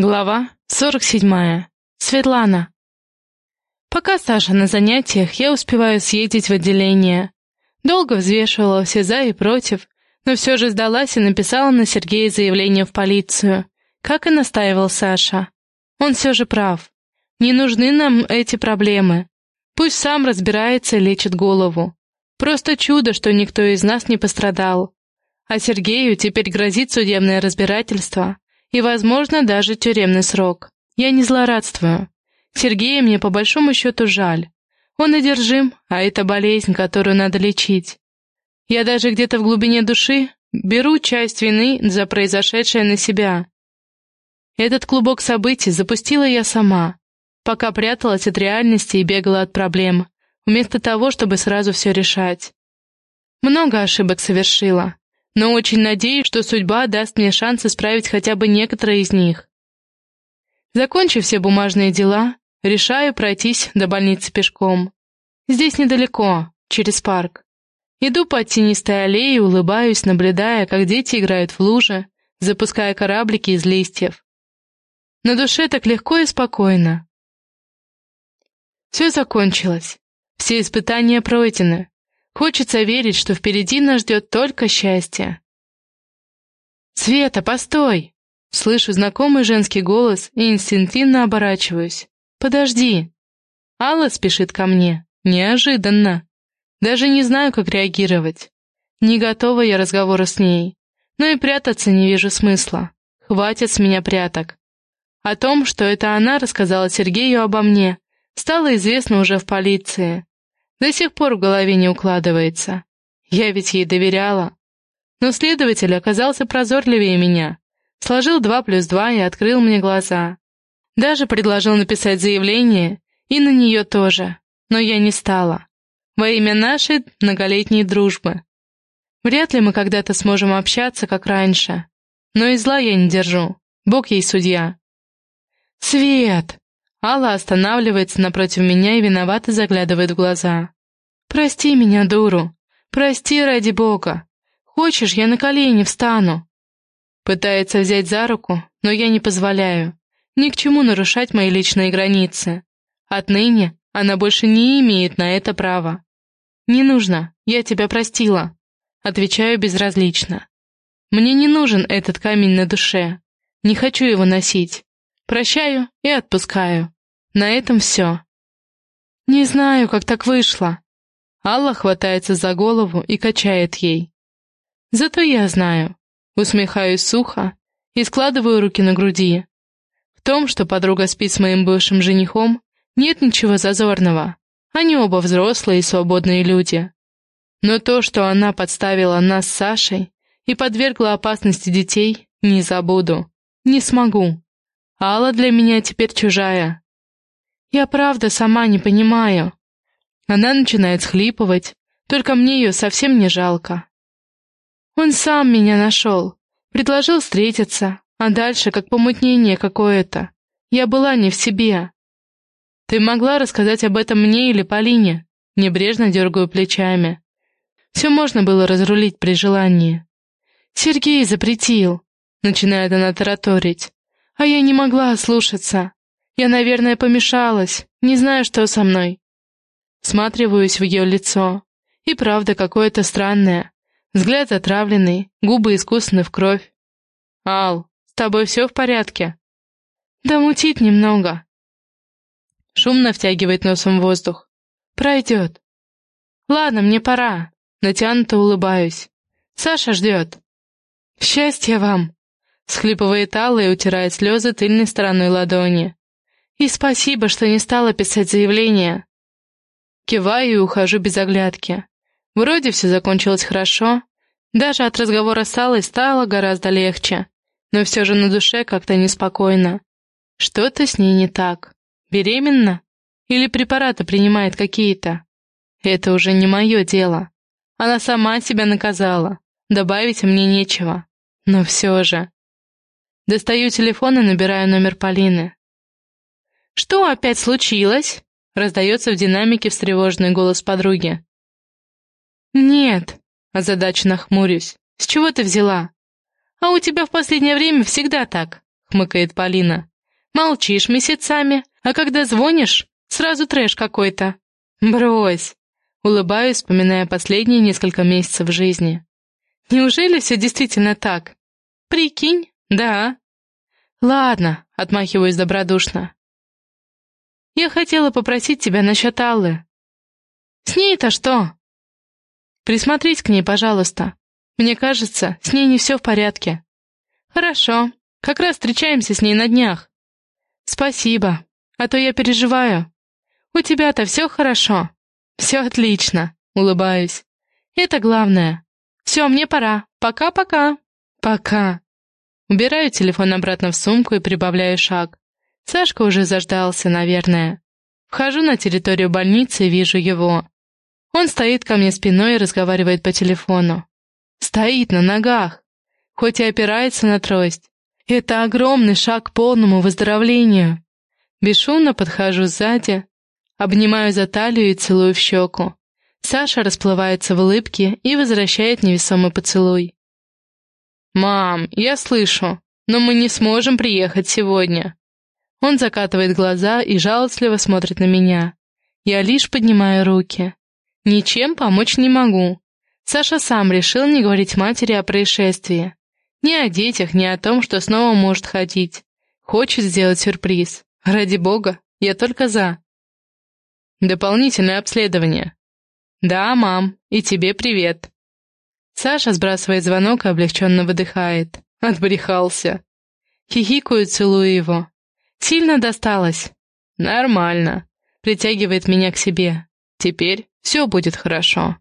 Глава 47. Светлана. Пока Саша на занятиях, я успеваю съездить в отделение. Долго взвешивала все за и против, но все же сдалась и написала на Сергея заявление в полицию, как и настаивал Саша. Он все же прав. Не нужны нам эти проблемы. Пусть сам разбирается и лечит голову. Просто чудо, что никто из нас не пострадал. А Сергею теперь грозит судебное разбирательство и, возможно, даже тюремный срок. Я не злорадствую. Сергея мне по большому счету жаль. Он одержим, а это болезнь, которую надо лечить. Я даже где-то в глубине души беру часть вины за произошедшее на себя. Этот клубок событий запустила я сама, пока пряталась от реальности и бегала от проблем, вместо того, чтобы сразу все решать. Много ошибок совершила, но очень надеюсь, что судьба даст мне шанс исправить хотя бы некоторые из них. Закончив все бумажные дела, решаю пройтись до больницы пешком. Здесь недалеко, через парк. Иду по тенистой аллее и улыбаюсь, наблюдая, как дети играют в луже, запуская кораблики из листьев. На душе так легко и спокойно. Все закончилось. Все испытания пройдены. Хочется верить, что впереди нас ждет только счастье. «Света, постой!» Слышу знакомый женский голос и инстинктивно оборачиваюсь. «Подожди!» Алла спешит ко мне. Неожиданно. Даже не знаю, как реагировать. Не готова я разговора с ней. Но и прятаться не вижу смысла. Хватит с меня пряток. О том, что это она рассказала Сергею обо мне, стало известно уже в полиции. До сих пор в голове не укладывается. Я ведь ей доверяла. Но следователь оказался прозорливее меня. Сложил два плюс два и открыл мне глаза. Даже предложил написать заявление, и на нее тоже. Но я не стала. Во имя нашей многолетней дружбы. Вряд ли мы когда-то сможем общаться, как раньше. Но и зла я не держу. Бог ей судья. «Свет!» Алла останавливается напротив меня и виновато заглядывает в глаза. «Прости меня, дуру. Прости ради бога. Хочешь, я на колени встану?» Пытается взять за руку, но я не позволяю. Ни к чему нарушать мои личные границы. Отныне она больше не имеет на это права. «Не нужно, я тебя простила», — отвечаю безразлично. «Мне не нужен этот камень на душе. Не хочу его носить. Прощаю и отпускаю. На этом все. Не знаю, как так вышло. Алла хватается за голову и качает ей. Зато я знаю. Усмехаюсь сухо и складываю руки на груди. В том, что подруга спит с моим бывшим женихом, нет ничего зазорного. Они оба взрослые и свободные люди. Но то, что она подставила нас с Сашей и подвергла опасности детей, не забуду. Не смогу. Алла для меня теперь чужая. Я правда сама не понимаю. Она начинает схлипывать, только мне ее совсем не жалко. Он сам меня нашел, предложил встретиться, а дальше как помутнение какое-то. Я была не в себе. Ты могла рассказать об этом мне или Полине? Небрежно дергаю плечами. Все можно было разрулить при желании. Сергей запретил, начинает она тараторить. А я не могла ослушаться. Я, наверное, помешалась, не знаю, что со мной. Сматриваюсь в ее лицо. И правда какое-то странное. Взгляд отравленный, губы искусаны в кровь. «Ал, с тобой все в порядке?» «Да мутит немного». Шумно втягивает носом воздух. «Пройдет». «Ладно, мне пора». Натянуто улыбаюсь. «Саша ждет». «Счастья вам!» Схлипывает Алла и утирает слезы тыльной стороной ладони. «И спасибо, что не стала писать заявление». Киваю и ухожу без оглядки. Вроде все закончилось хорошо. Даже от разговора с Аллой стало гораздо легче. Но все же на душе как-то неспокойно. Что-то с ней не так. Беременна? Или препараты принимает какие-то? Это уже не мое дело. Она сама себя наказала. Добавить мне нечего. Но все же... Достаю телефон и набираю номер Полины. «Что опять случилось?» — раздается в динамике встревоженный голос подруги. «Нет», — озадаченно хмурюсь. «С чего ты взяла?» «А у тебя в последнее время всегда так», —— хмыкает Полина. «Молчишь месяцами, а когда звонишь, сразу трэш какой-то». «Брось!» — улыбаюсь, вспоминая последние несколько месяцев жизни. «Неужели все действительно так?» «Прикинь, да». «Ладно», — отмахиваюсь добродушно. «Я хотела попросить тебя насчет Аллы». «С ней-то что?» «Присмотрись к ней, пожалуйста. Мне кажется, с ней не все в порядке». «Хорошо. Как раз встречаемся с ней на днях». «Спасибо. А то я переживаю. У тебя-то все хорошо?» «Все отлично», — улыбаюсь. «Это главное. Все, мне пора. Пока-пока». «Пока». Убираю телефон обратно в сумку и прибавляю шаг. Сашка уже заждался, наверное. Вхожу на территорию больницы и вижу его. Он стоит ко мне спиной и разговаривает по телефону. Стоит на ногах, хоть и опирается на трость. Это огромный шаг к полному выздоровлению. Бесшумно подхожу сзади, обнимаю за талию и целую в щеку. Саша расплывается в улыбке и возвращает невесомый поцелуй. «Мам, я слышу, но мы не сможем приехать сегодня». Он закатывает глаза и жалостливо смотрит на меня. Я лишь поднимаю руки. Ничем помочь не могу. Саша сам решил не говорить матери о происшествии. Ни о детях, ни о том, что снова может ходить. Хочет сделать сюрприз. Ради бога, я только за. Дополнительное обследование. Да, мам, и тебе привет. Саша сбрасывает звонок и облегченно выдыхает. Отбрехался. Хихикаю, целую его. Сильно досталось? Нормально. Притягивает меня к себе. Теперь все будет хорошо.